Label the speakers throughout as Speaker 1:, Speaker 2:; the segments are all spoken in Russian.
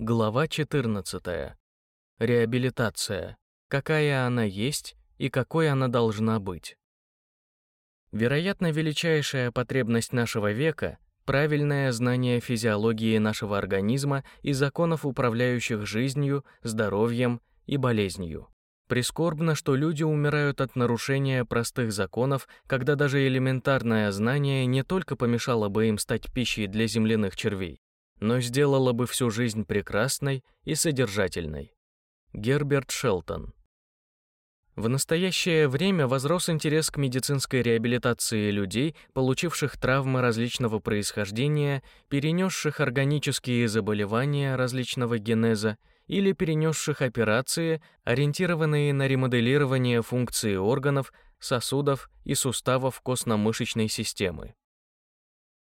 Speaker 1: Глава 14. Реабилитация. Какая она есть и какой она должна быть. Вероятно, величайшая потребность нашего века — правильное знание физиологии нашего организма и законов, управляющих жизнью, здоровьем и болезнью. Прискорбно, что люди умирают от нарушения простых законов, когда даже элементарное знание не только помешало бы им стать пищей для земляных червей, но сделала бы всю жизнь прекрасной и содержательной. Герберт Шелтон В настоящее время возрос интерес к медицинской реабилитации людей, получивших травмы различного происхождения, перенесших органические заболевания различного генеза или перенесших операции, ориентированные на ремоделирование функции органов, сосудов и суставов костно-мышечной системы.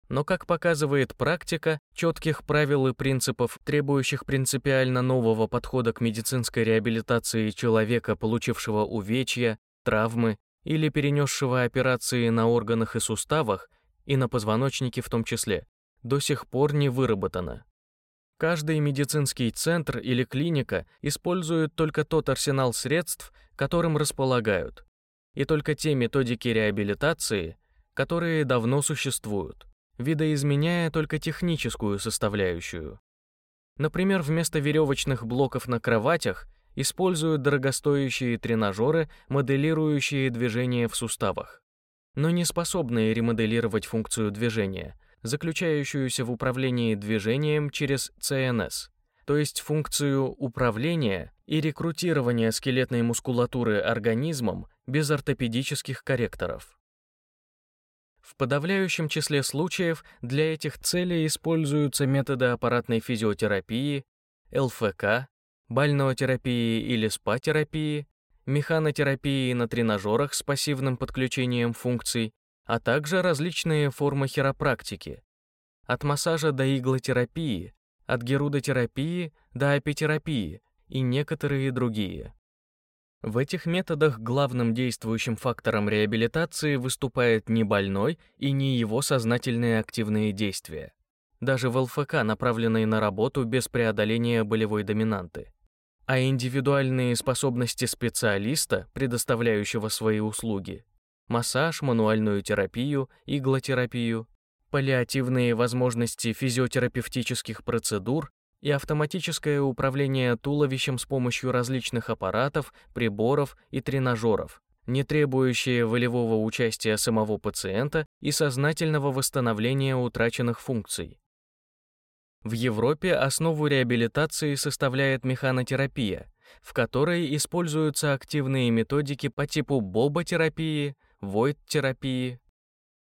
Speaker 1: Но, как показывает практика, четких правил и принципов, требующих принципиально нового подхода к медицинской реабилитации человека, получившего увечья, травмы или перенесшего операции на органах и суставах, и на позвоночнике в том числе, до сих пор не выработано. Каждый медицинский центр или клиника используют только тот арсенал средств, которым располагают, и только те методики реабилитации, которые давно существуют видоизменяя только техническую составляющую. Например, вместо веревочных блоков на кроватях используют дорогостоящие тренажеры, моделирующие движение в суставах, но не способные ремоделировать функцию движения, заключающуюся в управлении движением через ЦНС, то есть функцию управления и рекрутирования скелетной мускулатуры организмом без ортопедических корректоров. В подавляющем числе случаев для этих целей используются методы аппаратной физиотерапии, ЛФК, бальнотерапии или спа-терапии, механотерапии на тренажерах с пассивным подключением функций, а также различные формы хиропрактики, от массажа до иглотерапии, от герудотерапии до апитерапии и некоторые другие. В этих методах главным действующим фактором реабилитации выступает не больной и не его сознательные активные действия, даже в ЛФК, направленные на работу без преодоления болевой доминанты, а индивидуальные способности специалиста, предоставляющего свои услуги, массаж, мануальную терапию, иглотерапию, паллиативные возможности физиотерапевтических процедур и автоматическое управление туловищем с помощью различных аппаратов, приборов и тренажеров, не требующие волевого участия самого пациента и сознательного восстановления утраченных функций. В Европе основу реабилитации составляет механотерапия, в которой используются активные методики по типу боботерапии, войт-терапии.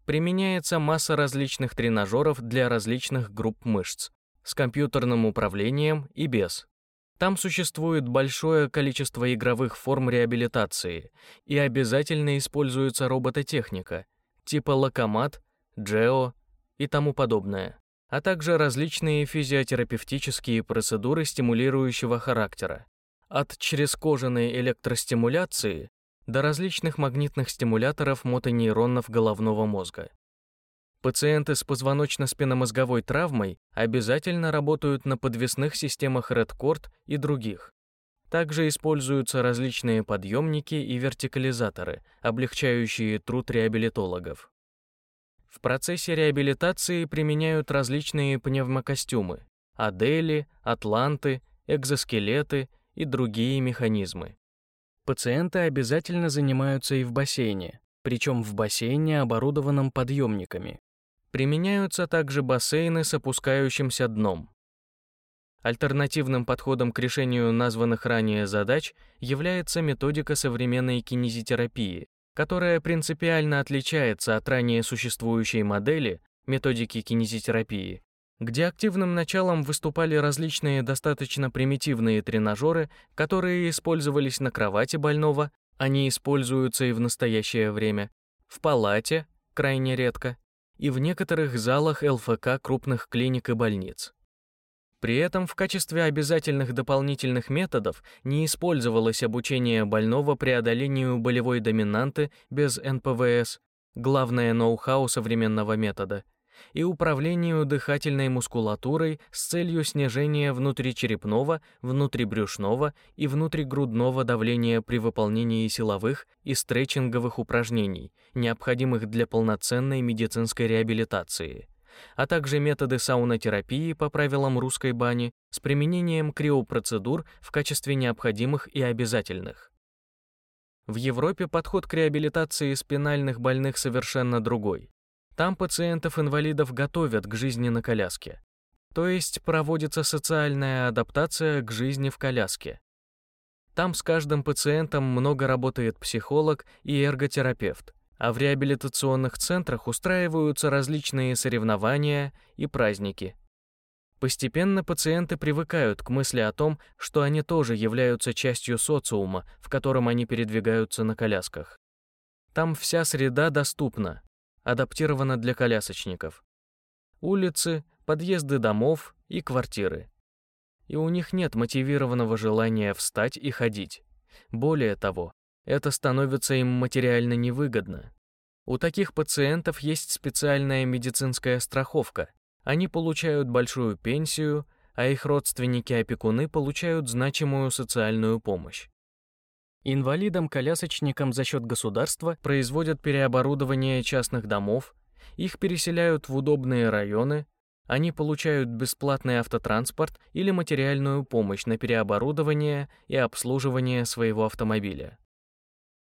Speaker 1: Применяется масса различных тренажеров для различных групп мышц, с компьютерным управлением и без. Там существует большое количество игровых форм реабилитации и обязательно используется робототехника, типа локомат, джео и тому подобное, а также различные физиотерапевтические процедуры стимулирующего характера, от черезкожаной электростимуляции до различных магнитных стимуляторов мотонейронов головного мозга. Пациенты с позвоночно-спинномозговой травмой обязательно работают на подвесных системах Redcord и других. Также используются различные подъемники и вертикализаторы, облегчающие труд реабилитологов. В процессе реабилитации применяют различные пневмокостюмы, адели, атланты, экзоскелеты и другие механизмы. Пациенты обязательно занимаются и в бассейне, причем в бассейне, оборудованном подъемниками. Применяются также бассейны с опускающимся дном. Альтернативным подходом к решению названных ранее задач является методика современной кинезитерапии, которая принципиально отличается от ранее существующей модели методики кинезитерапии, где активным началом выступали различные достаточно примитивные тренажеры, которые использовались на кровати больного, они используются и в настоящее время, в палате, крайне редко, и в некоторых залах ЛФК крупных клиник и больниц. При этом в качестве обязательных дополнительных методов не использовалось обучение больного преодолению болевой доминанты без НПВС, главное ноу-хау современного метода, и управлению дыхательной мускулатурой с целью снижения внутричерепного, внутрибрюшного и внутригрудного давления при выполнении силовых и стретчинговых упражнений, необходимых для полноценной медицинской реабилитации, а также методы саунотерапии по правилам русской бани с применением криопроцедур в качестве необходимых и обязательных. В Европе подход к реабилитации спинальных больных совершенно другой. Там пациентов-инвалидов готовят к жизни на коляске. То есть проводится социальная адаптация к жизни в коляске. Там с каждым пациентом много работает психолог и эрготерапевт, а в реабилитационных центрах устраиваются различные соревнования и праздники. Постепенно пациенты привыкают к мысли о том, что они тоже являются частью социума, в котором они передвигаются на колясках. Там вся среда доступна, адаптирована для колясочников. Улицы, подъезды домов и квартиры. И у них нет мотивированного желания встать и ходить. Более того, это становится им материально невыгодно. У таких пациентов есть специальная медицинская страховка, они получают большую пенсию, а их родственники-опекуны получают значимую социальную помощь. Инвалидам-колясочникам за счет государства производят переоборудование частных домов, их переселяют в удобные районы, они получают бесплатный автотранспорт или материальную помощь на переоборудование и обслуживание своего автомобиля.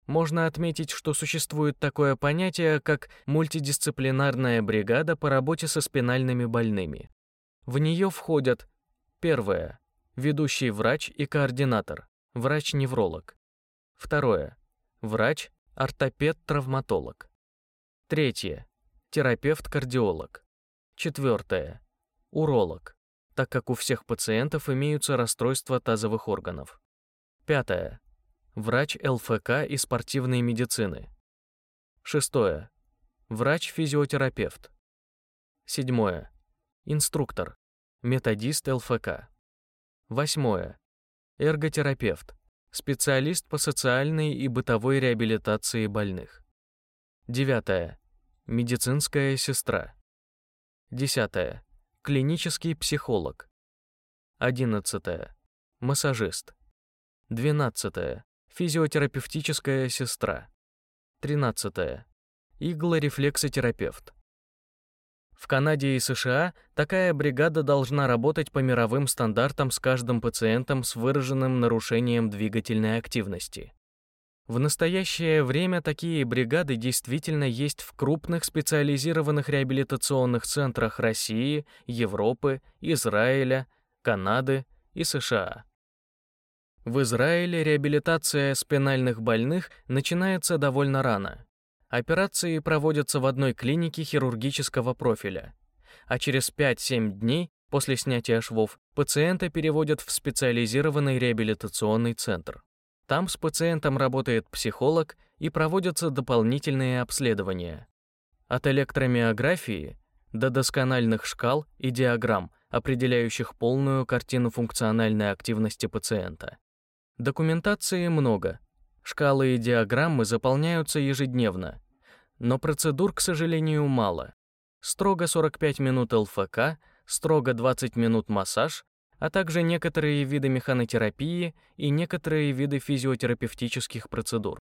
Speaker 1: Можно отметить, что существует такое понятие, как мультидисциплинарная бригада по работе со спинальными больными. В нее входят первое ведущий врач и координатор, врач-невролог. Второе врач, ортопед-травматолог. Третье терапевт-кардиолог. Четвертое уролог, так как у всех пациентов имеются расстройства тазовых органов. Пятое Врач ЛФК и спортивной медицины. Шестое. Врач-физиотерапевт. Седьмое. Инструктор. Методист ЛФК. Восьмое. Эрготерапевт. Специалист по социальной и бытовой реабилитации больных. Девятое. Медицинская сестра. Десятое. Клинический психолог. Одиннадцатое. Массажист. Двенадцатое. Физиотерапевтическая сестра. 13. Иглорефлексотерапевт. В Канаде и США такая бригада должна работать по мировым стандартам с каждым пациентом с выраженным нарушением двигательной активности. В настоящее время такие бригады действительно есть в крупных специализированных реабилитационных центрах России, Европы, Израиля, Канады и США. В Израиле реабилитация спинальных больных начинается довольно рано. Операции проводятся в одной клинике хирургического профиля, а через 5-7 дней после снятия швов пациента переводят в специализированный реабилитационный центр. Там с пациентом работает психолог и проводятся дополнительные обследования. От электромиографии до доскональных шкал и диаграмм, определяющих полную картину функциональной активности пациента. Документации много. Шкалы и диаграммы заполняются ежедневно. Но процедур, к сожалению, мало. Строго 45 минут ЛФК, строго 20 минут массаж, а также некоторые виды механотерапии и некоторые виды физиотерапевтических процедур.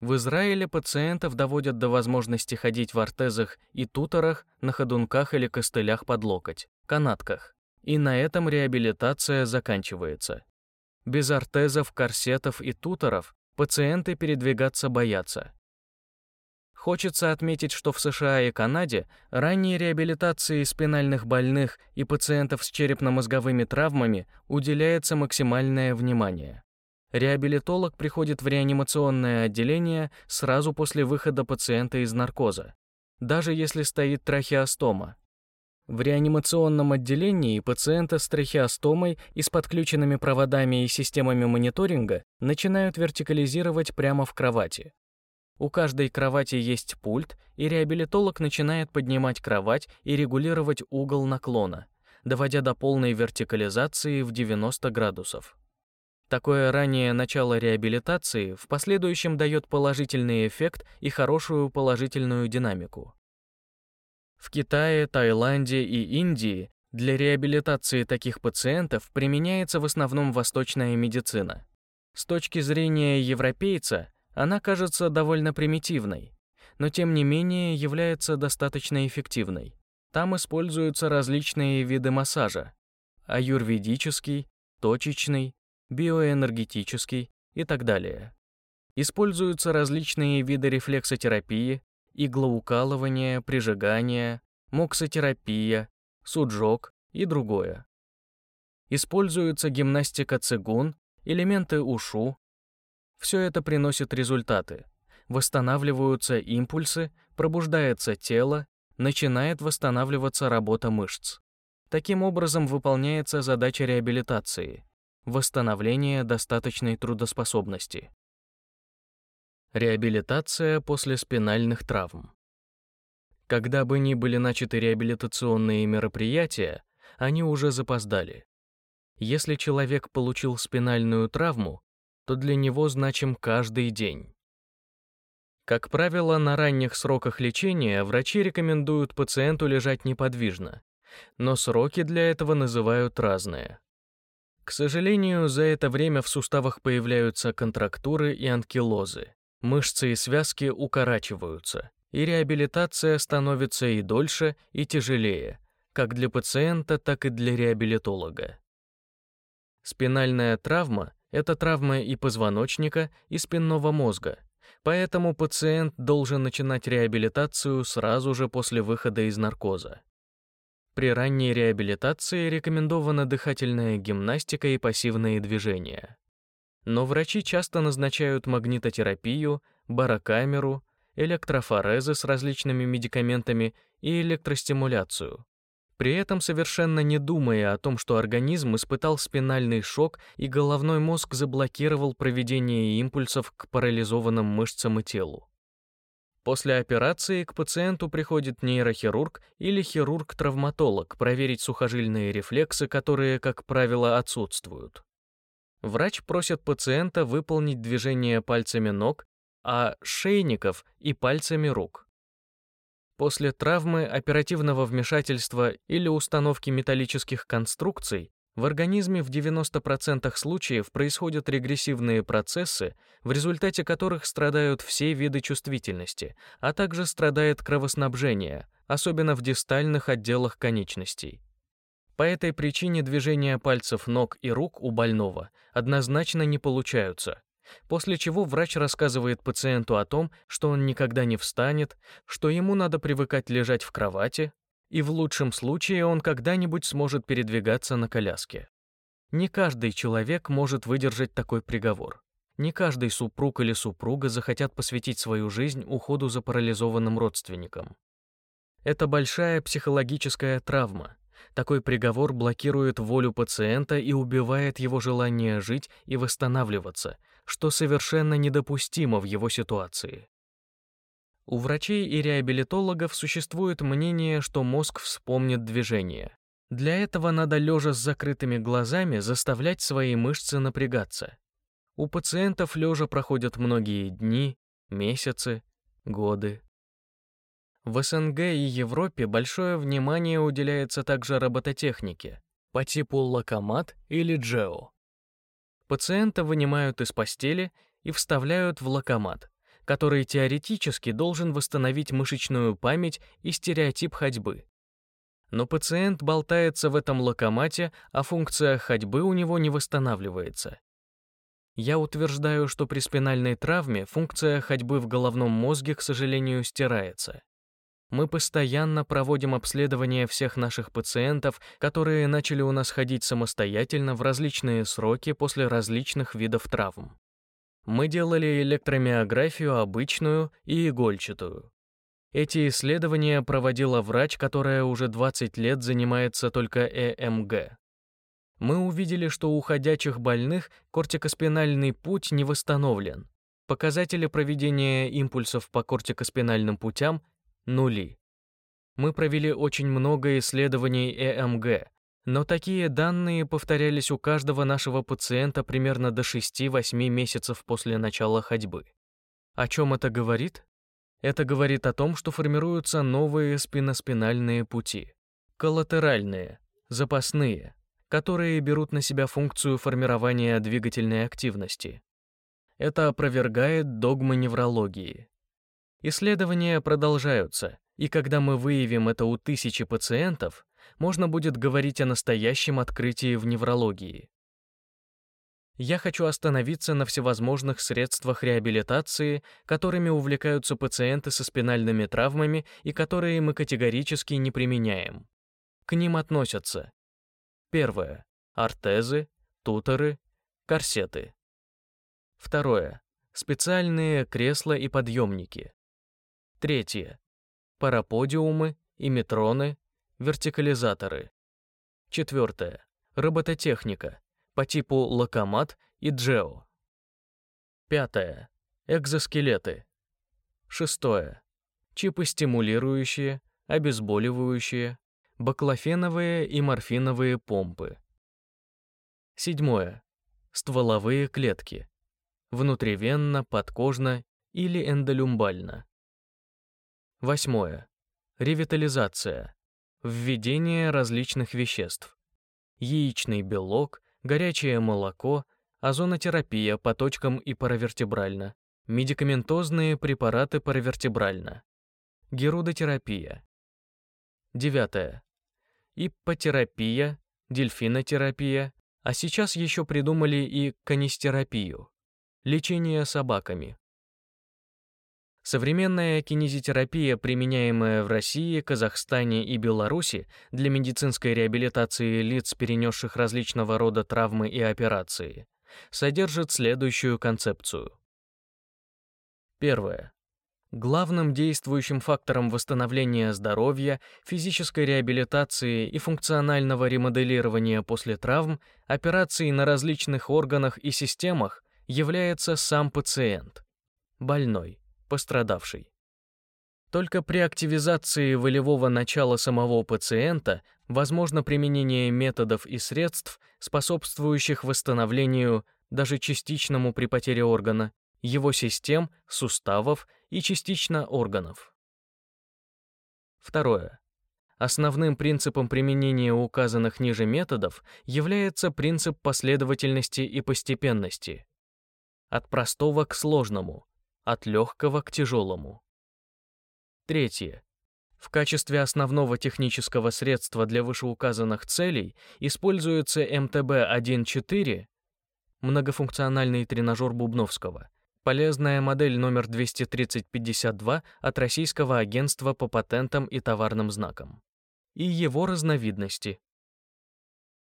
Speaker 1: В Израиле пациентов доводят до возможности ходить в ортезах и туторах, на ходунках или костылях под локоть, канатках. И на этом реабилитация заканчивается. Без ортезов, корсетов и туторов пациенты передвигаться боятся. Хочется отметить, что в США и Канаде ранней реабилитации спинальных больных и пациентов с черепно-мозговыми травмами уделяется максимальное внимание. Реабилитолог приходит в реанимационное отделение сразу после выхода пациента из наркоза, даже если стоит трахеостома, в реанимационном отделении пациента с трахеостомой и с подключенными проводами и системами мониторинга начинают вертикализировать прямо в кровати. У каждой кровати есть пульт, и реабилитолог начинает поднимать кровать и регулировать угол наклона, доводя до полной вертикализации в 90 градусов. Такое раннее начало реабилитации в последующем дает положительный эффект и хорошую положительную динамику. В Китае, Таиланде и Индии для реабилитации таких пациентов применяется в основном восточная медицина. С точки зрения европейца она кажется довольно примитивной, но тем не менее является достаточно эффективной. Там используются различные виды массажа – аюрведический, точечный, биоэнергетический и так далее. Используются различные виды рефлексотерапии, иглоукалывания, прижигания, моксотерапия, суджок и другое. Используется гимнастика цигун, элементы ушу. Все это приносит результаты. Восстанавливаются импульсы, пробуждается тело начинает восстанавливаться работа мышц. Таким образом выполняется задача реабилитации – восстановление достаточной трудоспособности. Реабилитация после спинальных травм. Когда бы ни были начаты реабилитационные мероприятия, они уже запоздали. Если человек получил спинальную травму, то для него значим каждый день. Как правило, на ранних сроках лечения врачи рекомендуют пациенту лежать неподвижно, но сроки для этого называют разные. К сожалению, за это время в суставах появляются контрактуры и анкилозы, мышцы и связки укорачиваются, и реабилитация становится и дольше, и тяжелее, как для пациента, так и для реабилитолога. Спинальная травма — это травма и позвоночника, и спинного мозга — Поэтому пациент должен начинать реабилитацию сразу же после выхода из наркоза. При ранней реабилитации рекомендована дыхательная гимнастика и пассивные движения. Но врачи часто назначают магнитотерапию, барокамеру, электрофорезы с различными медикаментами и электростимуляцию, при этом совершенно не думая о том, что организм испытал спинальный шок и головной мозг заблокировал проведение импульсов к парализованным мышцам и телу. После операции к пациенту приходит нейрохирург или хирург-травматолог проверить сухожильные рефлексы, которые, как правило, отсутствуют. Врач просит пациента выполнить движение пальцами ног, а шейников и пальцами рук. После травмы, оперативного вмешательства или установки металлических конструкций в организме в 90% случаев происходят регрессивные процессы, в результате которых страдают все виды чувствительности, а также страдает кровоснабжение, особенно в дистальных отделах конечностей. По этой причине движения пальцев ног и рук у больного однозначно не получаются, после чего врач рассказывает пациенту о том, что он никогда не встанет, что ему надо привыкать лежать в кровати, и в лучшем случае он когда-нибудь сможет передвигаться на коляске. Не каждый человек может выдержать такой приговор. Не каждый супруг или супруга захотят посвятить свою жизнь уходу за парализованным родственником. Это большая психологическая травма. Такой приговор блокирует волю пациента и убивает его желание жить и восстанавливаться, что совершенно недопустимо в его ситуации. У врачей и реабилитологов существует мнение, что мозг вспомнит движение. Для этого надо лежа с закрытыми глазами заставлять свои мышцы напрягаться. У пациентов лежа проходят многие дни, месяцы, годы. В СНГ и Европе большое внимание уделяется также робототехнике по типу локомат или джео. Пациента вынимают из постели и вставляют в локомат, который теоретически должен восстановить мышечную память и стереотип ходьбы. Но пациент болтается в этом локомате, а функция ходьбы у него не восстанавливается. Я утверждаю, что при спинальной травме функция ходьбы в головном мозге, к сожалению, стирается. Мы постоянно проводим обследование всех наших пациентов, которые начали у нас ходить самостоятельно в различные сроки после различных видов травм. Мы делали электромиографию обычную и игольчатую. Эти исследования проводила врач, которая уже 20 лет занимается только ЭМГ. Мы увидели, что у ходячих больных кортикоспинальный путь не восстановлен. Показатели проведения импульсов по кортикоспинальным путям нули. Мы провели очень много исследований ЭМГ, но такие данные повторялись у каждого нашего пациента примерно до 6-8 месяцев после начала ходьбы. О чем это говорит? Это говорит о том, что формируются новые спиноспинальные пути, коллатеральные, запасные, которые берут на себя функцию формирования двигательной активности. Это опровергает догмы неврологии. Исследования продолжаются, и когда мы выявим это у тысячи пациентов, можно будет говорить о настоящем открытии в неврологии. Я хочу остановиться на всевозможных средствах реабилитации, которыми увлекаются пациенты со спинальными травмами и которые мы категорически не применяем. К ним относятся Первое. Ортезы, туторы, корсеты. Второе. Специальные кресла и подъемники. Третье. Параподиумы, иметроны, вертикализаторы. Четвертое. Робототехника по типу локомат и джео. Пятое. Экзоскелеты. Шестое. Чипы стимулирующие, обезболивающие, баклофеновые и морфиновые помпы. Седьмое. Стволовые клетки. Внутривенно, подкожно или эндолюмбально. Восьмое. Ревитализация. Введение различных веществ. Яичный белок, горячее молоко, озонотерапия по точкам и паравертебрально, медикаментозные препараты паравертебрально, герудотерапия. Девятое. Иппотерапия, дельфинотерапия, а сейчас еще придумали и канистерапию, лечение собаками. Современная кинезитерапия, применяемая в России, Казахстане и Беларуси для медицинской реабилитации лиц, перенесших различного рода травмы и операции, содержит следующую концепцию. Первое. Главным действующим фактором восстановления здоровья, физической реабилитации и функционального ремоделирования после травм, операций на различных органах и системах является сам пациент, больной пострадавший. Только при активизации волевого начала самого пациента возможно применение методов и средств, способствующих восстановлению, даже частичному при потере органа, его систем, суставов и частично органов. Второе. Основным принципом применения указанных ниже методов является принцип последовательности и постепенности. От простого к сложному, от легкого к тяжелому. Третье. В качестве основного технического средства для вышеуказанных целей используется МТБ-1.4, многофункциональный тренажер Бубновского, полезная модель номер 23052 от Российского агентства по патентам и товарным знакам, и его разновидности.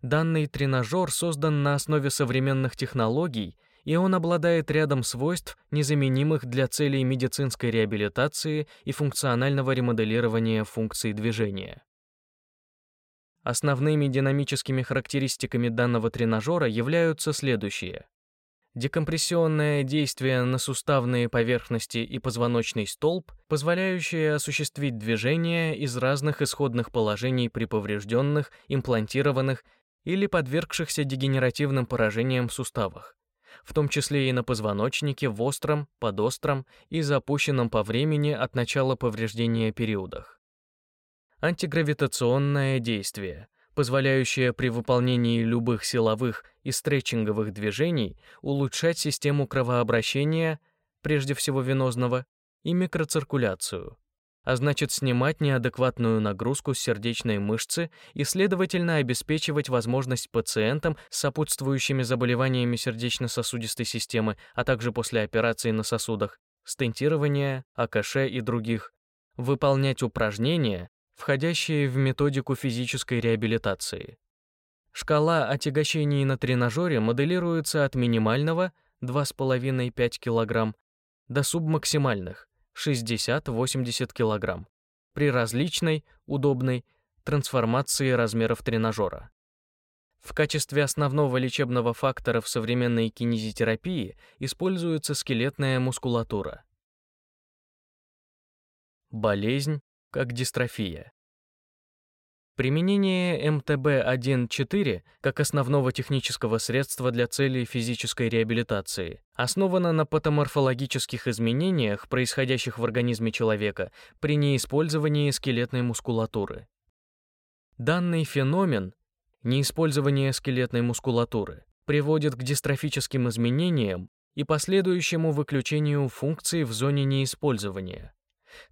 Speaker 1: Данный тренажер создан на основе современных технологий и он обладает рядом свойств, незаменимых для целей медицинской реабилитации и функционального ремоделирования функций движения. Основными динамическими характеристиками данного тренажера являются следующие. Декомпрессионное действие на суставные поверхности и позвоночный столб, позволяющее осуществить движение из разных исходных положений при поврежденных, имплантированных или подвергшихся дегенеративным поражениям суставах в том числе и на позвоночнике в остром, подостром и запущенном по времени от начала повреждения периодах. Антигравитационное действие, позволяющее при выполнении любых силовых и стретчинговых движений улучшать систему кровообращения, прежде всего венозного, и микроциркуляцию а значит снимать неадекватную нагрузку с сердечной мышцы и, следовательно, обеспечивать возможность пациентам с сопутствующими заболеваниями сердечно-сосудистой системы, а также после операции на сосудах, стентирования, АКШ и других, выполнять упражнения, входящие в методику физической реабилитации. Шкала отягощений на тренажере моделируется от минимального 2,5-5 кг до субмаксимальных 60-80 кг при различной, удобной трансформации размеров тренажера. В качестве основного лечебного фактора в современной кинезитерапии используется скелетная мускулатура. Болезнь как дистрофия. Применение МТБ-1.4 как основного технического средства для целей физической реабилитации основано на патоморфологических изменениях, происходящих в организме человека при неиспользовании скелетной мускулатуры. Данный феномен, неиспользование скелетной мускулатуры, приводит к дистрофическим изменениям и последующему выключению функций в зоне неиспользования,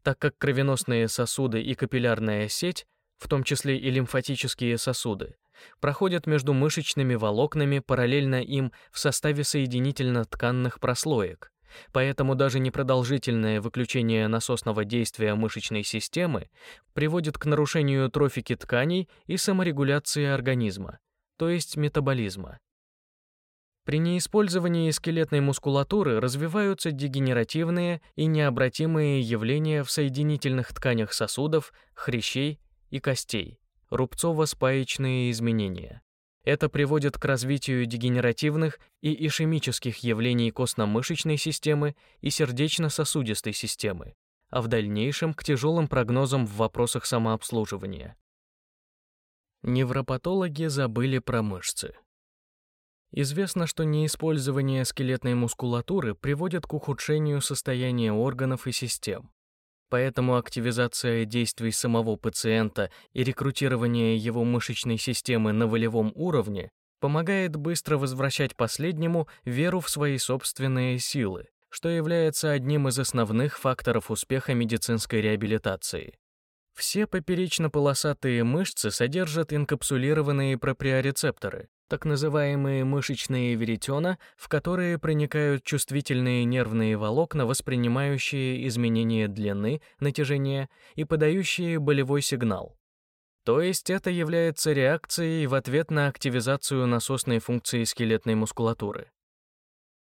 Speaker 1: так как кровеносные сосуды и капиллярная сеть в том числе и лимфатические сосуды, проходят между мышечными волокнами параллельно им в составе соединительно-тканных прослоек. Поэтому даже непродолжительное выключение насосного действия мышечной системы приводит к нарушению трофики тканей и саморегуляции организма, то есть метаболизма. При неиспользовании скелетной мускулатуры развиваются дегенеративные и необратимые явления в соединительных тканях сосудов, хрящей и костей, рубцово-спаечные изменения. Это приводит к развитию дегенеративных и ишемических явлений костно-мышечной системы и сердечно-сосудистой системы, а в дальнейшем к тяжелым прогнозам в вопросах самообслуживания. Невропатологи забыли про мышцы. Известно, что неиспользование скелетной мускулатуры приводит к ухудшению состояния органов и систем. Поэтому активизация действий самого пациента и рекрутирование его мышечной системы на волевом уровне помогает быстро возвращать последнему веру в свои собственные силы, что является одним из основных факторов успеха медицинской реабилитации. Все поперечно-полосатые мышцы содержат инкапсулированные проприорецепторы, так называемые мышечные веретена, в которые проникают чувствительные нервные волокна, воспринимающие изменения длины, натяжения и подающие болевой сигнал. То есть это является реакцией в ответ на активизацию насосной функции скелетной мускулатуры.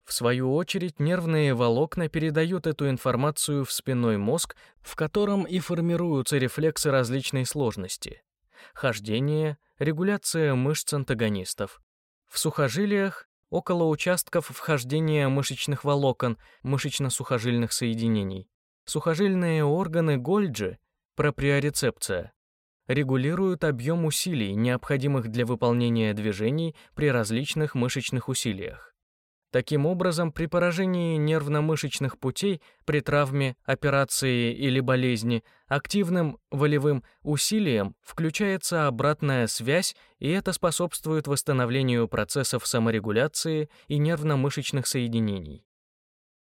Speaker 1: В свою очередь, нервные волокна передают эту информацию в спинной мозг, в котором и формируются рефлексы различной сложности хождение, регуляция мышц антагонистов. В сухожилиях около участков вхождения мышечных волокон, мышечно-сухожильных соединений. Сухожильные органы Гольджи, проприорецепция, регулируют объем усилий, необходимых для выполнения движений при различных мышечных усилиях. Таким образом, при поражении нервно-мышечных путей, при травме, операции или болезни, активным волевым усилием включается обратная связь, и это способствует восстановлению процессов саморегуляции и нервно-мышечных соединений.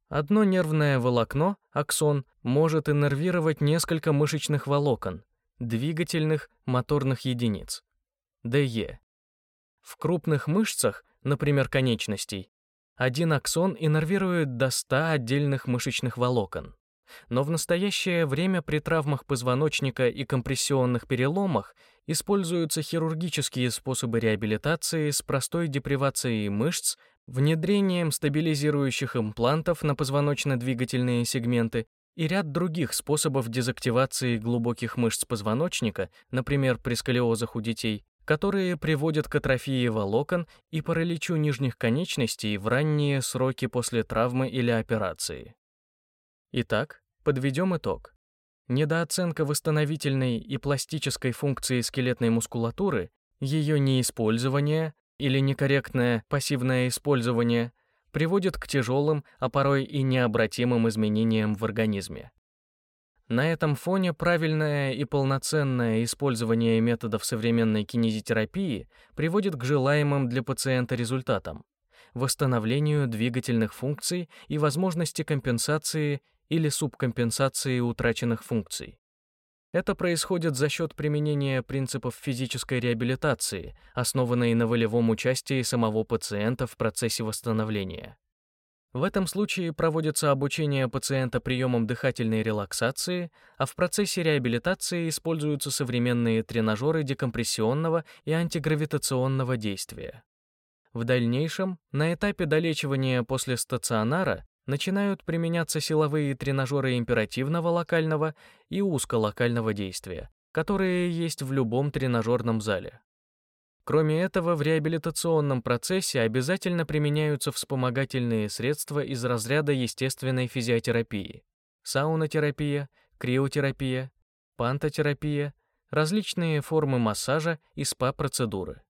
Speaker 1: Одно нервное волокно, аксон, может иннервировать несколько мышечных волокон, двигательных моторных единиц, ДЕ. В крупных мышцах, например, конечностей, один аксон иннервирует до 100 отдельных мышечных волокон. Но в настоящее время при травмах позвоночника и компрессионных переломах используются хирургические способы реабилитации с простой депривацией мышц, внедрением стабилизирующих имплантов на позвоночно-двигательные сегменты и ряд других способов дезактивации глубоких мышц позвоночника, например, при сколиозах у детей, которые приводят к атрофии волокон и параличу нижних конечностей в ранние сроки после травмы или операции. Итак, подведем итог. Недооценка восстановительной и пластической функции скелетной мускулатуры, ее неиспользование или некорректное пассивное использование приводит к тяжелым, а порой и необратимым изменениям в организме. На этом фоне правильное и полноценное использование методов современной кинезитерапии приводит к желаемым для пациента результатам – восстановлению двигательных функций и возможности компенсации или субкомпенсации утраченных функций. Это происходит за счет применения принципов физической реабилитации, основанной на волевом участии самого пациента в процессе восстановления. В этом случае проводится обучение пациента приемам дыхательной релаксации, а в процессе реабилитации используются современные тренажеры декомпрессионного и антигравитационного действия. В дальнейшем, на этапе долечивания после стационара начинают применяться силовые тренажеры императивного локального и узколокального действия, которые есть в любом тренажерном зале. Кроме этого, в реабилитационном процессе обязательно применяются вспомогательные средства из разряда естественной физиотерапии. Саунотерапия, криотерапия, пантотерапия, различные формы массажа и СПА-процедуры.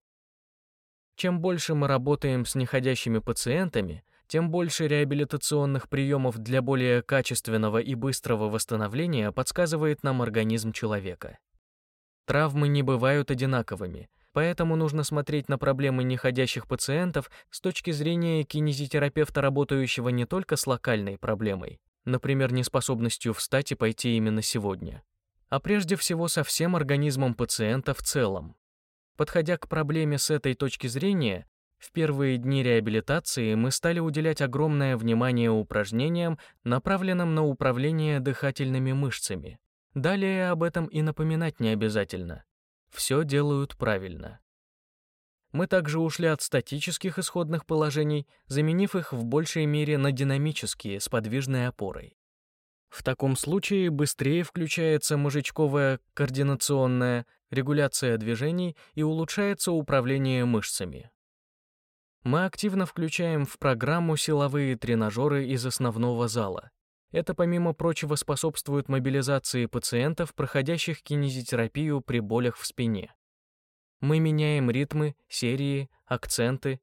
Speaker 1: Чем больше мы работаем с неходящими пациентами, тем больше реабилитационных приемов для более качественного и быстрого восстановления подсказывает нам организм человека. Травмы не бывают одинаковыми, поэтому нужно смотреть на проблемы неходящих пациентов с точки зрения кинезитерапевта, работающего не только с локальной проблемой, например, неспособностью встать и пойти именно сегодня, а прежде всего со всем организмом пациента в целом. Подходя к проблеме с этой точки зрения, в первые дни реабилитации мы стали уделять огромное внимание упражнениям, направленным на управление дыхательными мышцами. Далее об этом и напоминать не обязательно. Все делают правильно. Мы также ушли от статических исходных положений, заменив их в большей мере на динамические с подвижной опорой. В таком случае быстрее включается мозжечковая координационная регуляция движений и улучшается управление мышцами. Мы активно включаем в программу силовые тренажеры из основного зала. Это, помимо прочего, способствует мобилизации пациентов, проходящих кинезитерапию при болях в спине. Мы меняем ритмы, серии, акценты,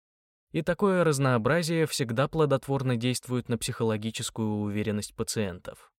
Speaker 1: и такое разнообразие всегда плодотворно действует на психологическую уверенность пациентов.